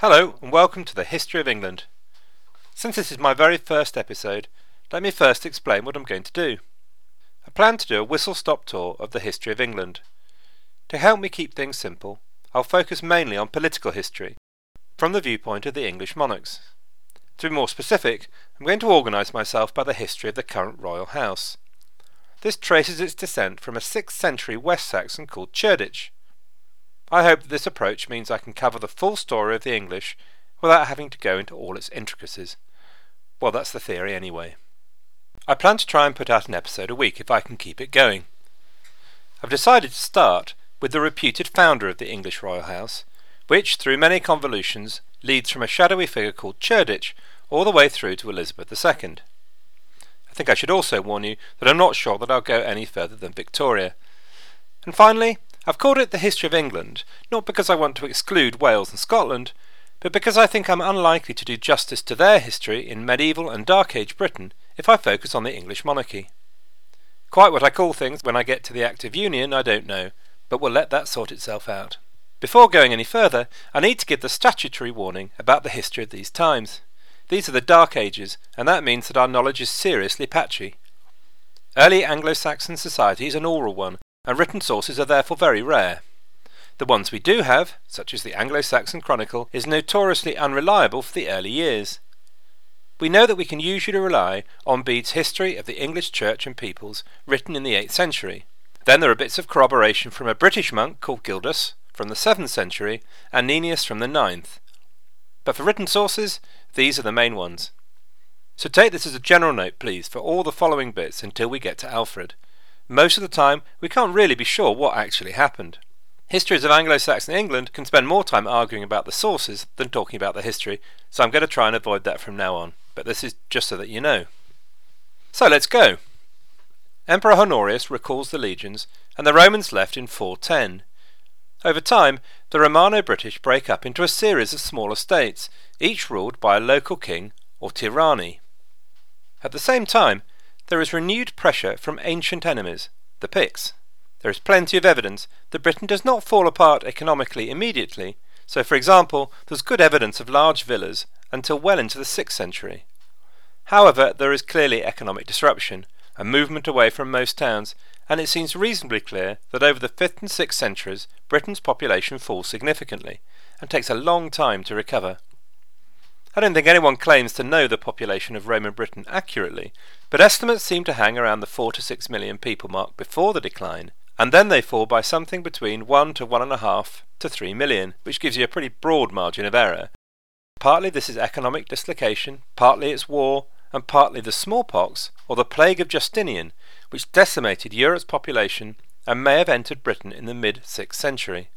Hello, and welcome to the History of England. Since this is my very first episode, let me first explain what I'm going to do. I plan to do a whistle stop tour of the history of England. To help me keep things simple, I'll focus mainly on political history, from the viewpoint of the English monarchs. To be more specific, I'm going to organise myself by the history of the current royal house. This traces its descent from a 6th century West Saxon called Cerdic, I hope that this approach means I can cover the full story of the English without having to go into all its intricacies. Well, that's the theory anyway. I plan to try and put out an episode a week if I can keep it going. I've decided to start with the reputed founder of the English royal house, which, through many convolutions, leads from a shadowy figure called Cerdic all the way through to Elizabeth II. I think I should also warn you that I'm not sure that I'll go any further than Victoria. And finally, I've called it the History of England, not because I want to exclude Wales and Scotland, but because I think I'm unlikely to do justice to their history in medieval and Dark Age Britain if I focus on the English monarchy. Quite what I call things when I get to the Act of Union, I don't know, but we'll let that sort itself out. Before going any further, I need to give the statutory warning about the history of these times. These are the Dark Ages, and that means that our knowledge is seriously patchy. Early Anglo Saxon society is an oral one, and written sources are therefore very rare. The ones we do have, such as the Anglo Saxon Chronicle, is notoriously unreliable for the early years. We know that we can usually rely on Bede's History of the English Church and Peoples, written in the 8th century. Then there are bits of corroboration from a British monk called Gildas from the 7th century and Nennius from the 9th. But for written sources, these are the main ones. So take this as a general note, please, for all the following bits until we get to Alfred. Most of the time, we can't really be sure what actually happened. Histories of Anglo Saxon England can spend more time arguing about the sources than talking about the history, so I'm going to try and avoid that from now on, but this is just so that you know. So let's go. Emperor Honorius recalls the legions, and the Romans left in 410. Over time, the Romano British break up into a series of smaller states, each ruled by a local king or tyranny. At the same time, there is renewed pressure from ancient enemies, the Picts. There is plenty of evidence that Britain does not fall apart economically immediately, so for example, there's good evidence of large villas until well into the 6th century. However, there is clearly economic disruption, a movement away from most towns, and it seems reasonably clear that over the 5th and 6th centuries Britain's population falls significantly, and takes a long time to recover. I don't think anyone claims to know the population of Roman Britain accurately, but estimates seem to hang around the 4 to 6 million people mark before the decline, and then they fall by something between 1 to 1.5 to 3 million, which gives you a pretty broad margin of error. Partly this is economic dislocation, partly it's war, and partly the smallpox or the plague of Justinian, which decimated Europe's population and may have entered Britain in the mid 6th century.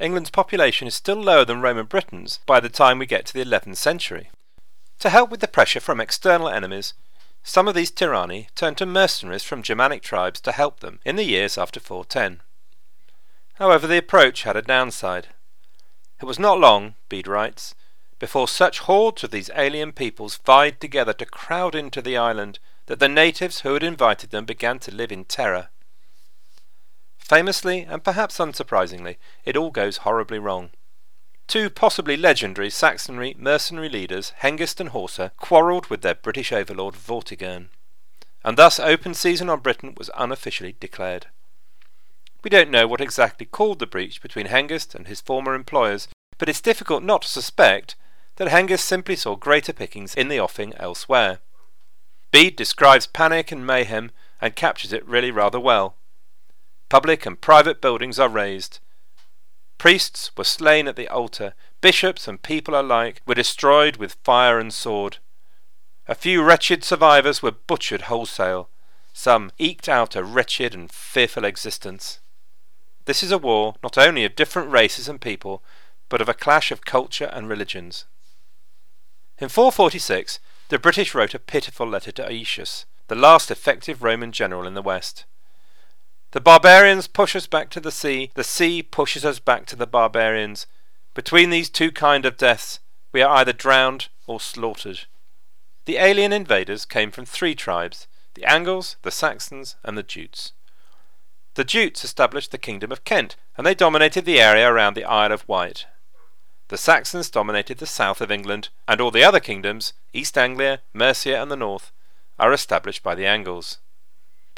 England's population is still lower than Roman Britain's by the time we get to the 11th century. To help with the pressure from external enemies, some of these tyranni turned to mercenaries from Germanic tribes to help them in the years after 410. However, the approach had a downside. It was not long, Bede writes, before such hordes of these alien peoples vied together to crowd into the island that the natives who had invited them began to live in terror. Famously, and perhaps unsurprisingly, it all goes horribly wrong. Two possibly legendary Saxonry mercenary leaders, Hengist and Horsa, quarrelled with their British overlord Vortigern, and thus open season on Britain was unofficially declared. We don't know what exactly caused the breach between Hengist and his former employers, but it's difficult not to suspect that Hengist simply saw greater pickings in the offing elsewhere. Bede describes panic and mayhem and captures it really rather well. Public and private buildings are razed. Priests were slain at the altar. Bishops and people alike were destroyed with fire and sword. A few wretched survivors were butchered wholesale. Some eked out a wretched and fearful existence. This is a war not only of different races and people, but of a clash of culture and religions. In 446, the British wrote a pitiful letter to Aetius, the last effective Roman general in the West. The barbarians push us back to the sea, the sea pushes us back to the barbarians. Between these two kind of deaths, we are either drowned or slaughtered. The alien invaders came from three tribes the Angles, the Saxons, and the Jutes. The Jutes established the kingdom of Kent, and they dominated the area around the Isle of Wight. the Saxons dominated the south of England, and all the other kingdoms, East Anglia, Mercia, and the north, are established by the Angles.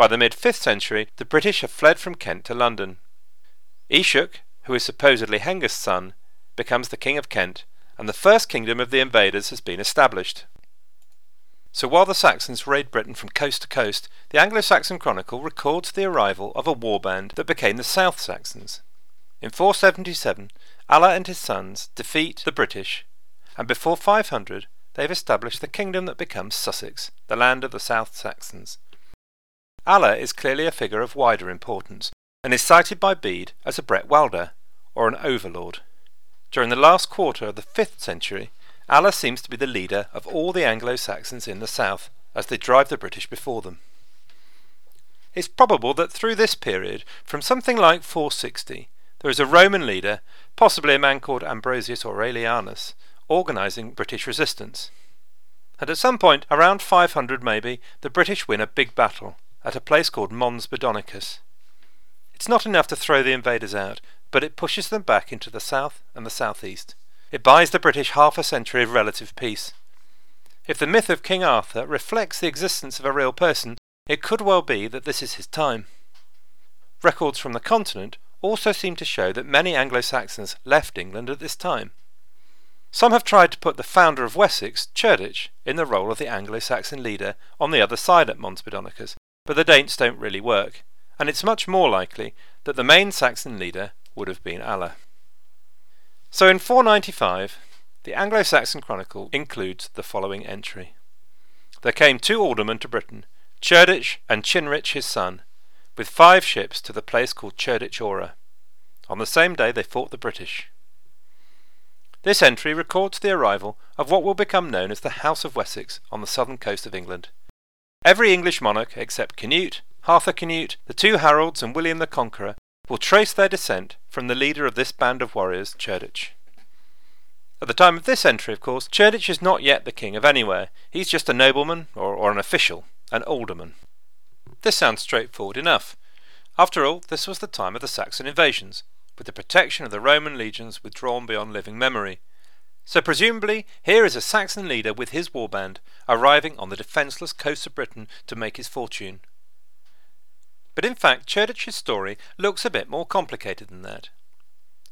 By the mid 5th century, the British have fled from Kent to London. Eadshuk, who is supposedly Hengist's son, becomes the King of Kent, and the first kingdom of the invaders has been established. So while the Saxons raid Britain from coast to coast, the Anglo Saxon Chronicle records the arrival of a warband that became the South Saxons. In 477, Alla and his sons defeat the British, and before 500 they have established the kingdom that becomes Sussex, the land of the South Saxons. Alla is clearly a figure of wider importance, and is cited by Bede as a Bretwalda, or an overlord. During the last quarter of the 5th century, Alla seems to be the leader of all the Anglo-Saxons in the south, as they drive the British before them. It's probable that through this period, from something like 460, there is a Roman leader, possibly a man called Ambrosius Aurelianus, organising British resistance. And at some point, around 500 maybe, the British win a big battle at a place called Mons Badonicus. It's not enough to throw the invaders out, but it pushes them back into the south and the southeast. It buys the British half a century of relative peace. If the myth of King Arthur reflects the existence of a real person, it could well be that this is his time. Records from the continent also seem to show that many Anglo Saxons left England at this time. Some have tried to put the founder of Wessex, Cerdic, in the role of the Anglo Saxon leader on the other side at Mons Badonicus, but the dates don't really work, and it's much more likely that the main Saxon leader would have been Alla. So in 495, the Anglo Saxon Chronicle includes the following entry There came two aldermen to Britain, Cerdic and Cynric his son, with five ships to the place called Ora. On the same day they fought the British. This entry records the arrival of what will become known as the House of Wessex on the southern coast of England. Every English monarch except Canute, Harthacanute, the two Harolds, and William the Conqueror will trace their descent from the leader of this band of warriors, Cerdic. At the time of this entry, of course, Cerdic is not yet the king of anywhere. He's just a nobleman, or, or an official, an alderman. This sounds straightforward enough. After all, this was the time of the Saxon invasions, with the protection of the Roman legions withdrawn beyond living memory. So presumably, here is a Saxon leader with his warband, arriving on the defenceless coast of Britain to make his fortune. But in fact, Cerdic's story looks a bit more complicated than that.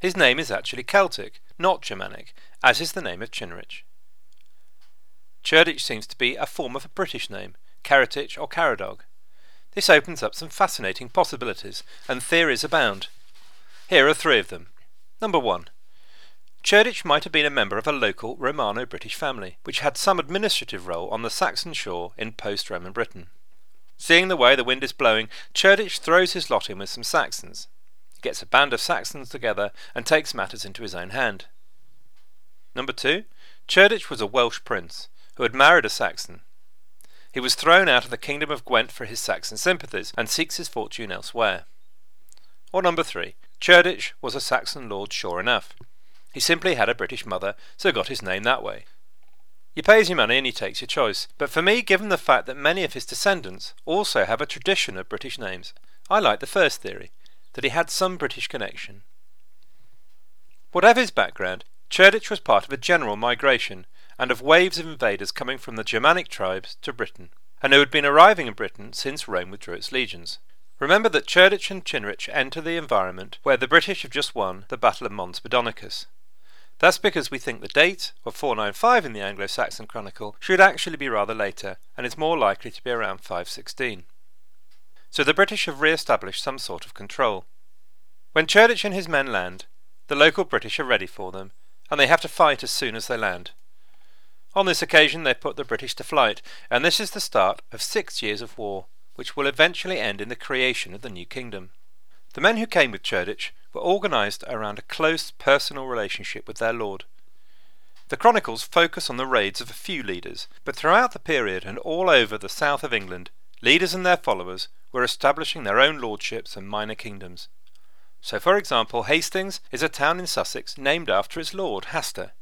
His name is actually Celtic, not Germanic, as is the name of Cynric. Cerdic seems to be a form of a British name, Ceretich or Caradog. This opens up some fascinating possibilities, and theories abound. Here are three of them. Number one. Cerdic might have been a member of a local Romano-British family, which had some administrative role on the Saxon shore in post-Roman Britain. Seeing the way the wind is blowing, Cerdic throws his lot in with some Saxons. He gets a band of Saxons together and takes matters into his own hand. Number two, Cerdic was a Welsh prince who had married a Saxon. He was thrown out of the kingdom of Gwent for his Saxon sympathies and seeks his fortune elsewhere. Or number three, Cerdic was a Saxon lord sure enough. He simply had a British mother, so got his name that way. You pay your money and he takes your choice. But for me, given the fact that many of his descendants also have a tradition of British names, I like the first theory, that he had some British connection. Whatever his background, Cerdic was part of a general migration and of waves of invaders coming from the Germanic tribes to Britain, and who had been arriving in Britain since Rome withdrew its legions. Remember that Cerdic and Cynric enter the environment where the British have just won the Battle of Mons Badonicus. That's because we think the date of 495 in the Anglo-Saxon Chronicle should actually be rather later and is more likely to be around 516. So the British have re-established some sort of control. When Cerdic and his men land, the local British are ready for them, and they have to fight as soon as they land. On this occasion they put the British to flight, and this is the start of six years of war, which will eventually end in the creation of the new kingdom. The men who came with Cerdic were organised around a close personal relationship with their lord. The chronicles focus on the raids of a few leaders, but throughout the period and all over the south of England, leaders and their followers were establishing their own lordships and minor kingdoms. So, for example, Hastings is a town in Sussex named after its lord, Hastur.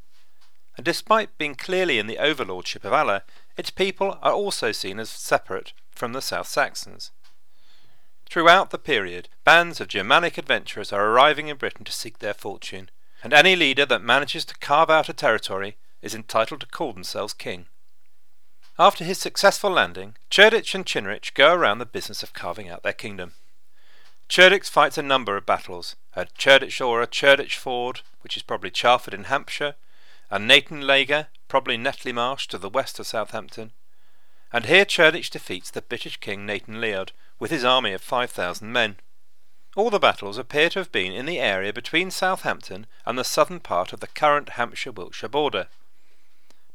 And despite being clearly in the overlordship of Alla, its people are also seen as separate from the South Saxons. Throughout the period, bands of Germanic adventurers are arriving in Britain to seek their fortune, and any leader that manages to carve out a territory is entitled to call themselves king. After his successful landing, Cerdic and Cynric go around the business of carving out their kingdom. Cerdic fights a number of battles at Cerdic or Cerdic Ford, which is probably Charford in Hampshire, and Natanleaga, probably Netley Marsh to the west of Southampton. And here Cerdic defeats the British king Natanleod with his army of 5,000 men. All the battles appear to have been in the area between Southampton and the southern part of the current Hampshire-Wiltshire border.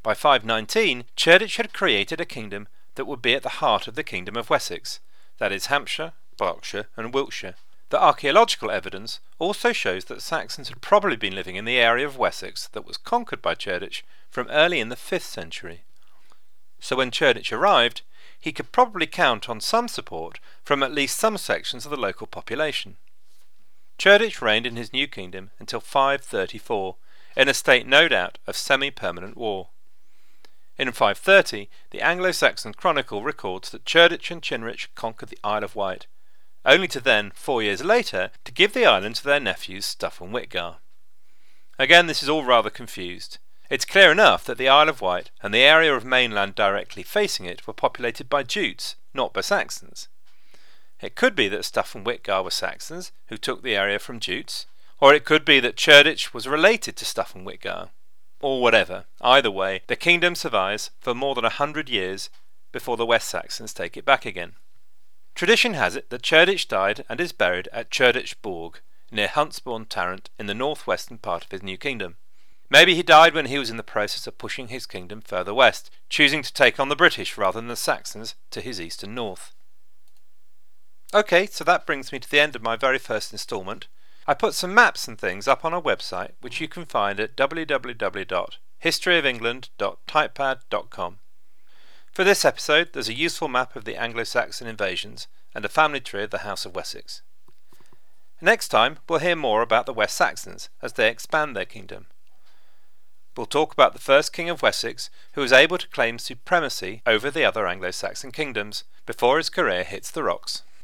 By 519, Cerdic had created a kingdom that would be at the heart of the Kingdom of Wessex, that is Hampshire, Berkshire, and Wiltshire. The archaeological evidence also shows that Saxons had probably been living in the area of Wessex that was conquered by Cerdic from early in the 5th century. So when Cerdic arrived, he could probably count on some support from at least some sections of the local population. Cerdic reigned in his new kingdom until 534, in a state no doubt of semi-permanent war. In 530, the Anglo-Saxon Chronicle records that Cerdic and Cynric conquered the Isle of Wight, only to then, four years later, to give the island to their nephews Stuf and Wihtgar. Again, this is all rather confused. It's clear enough that the Isle of Wight and the area of mainland directly facing it were populated by Jutes, not by Saxons. It could be that Stuf and Wihtgar were Saxons, who took the area from Jutes, or it could be that Cerdic was related to Stuf and Wihtgar or whatever. Either way, the kingdom survives for more than a hundred years before the West Saxons take it back again. Tradition has it that Cerdic died and is buried at Cerdic Borg, near Hurstbourne Tarrant, in the northwestern part of his new kingdom. Maybe he died when he was in the process of pushing his kingdom further west, choosing to take on the British rather than the Saxons to his east and north. Okay, so that brings me to the end of my very first instalment. I put some maps and things up on our website, which you can find at www.historyofengland.typepad.com. For this episode, there's a useful map of the Anglo Saxon invasions and a family tree of the House of Wessex. Next time, we'll hear more about the West Saxons as they expand their kingdom. We'll talk about the first king of Wessex who was able to claim supremacy over the other Anglo Saxon kingdoms before his career hits the rocks.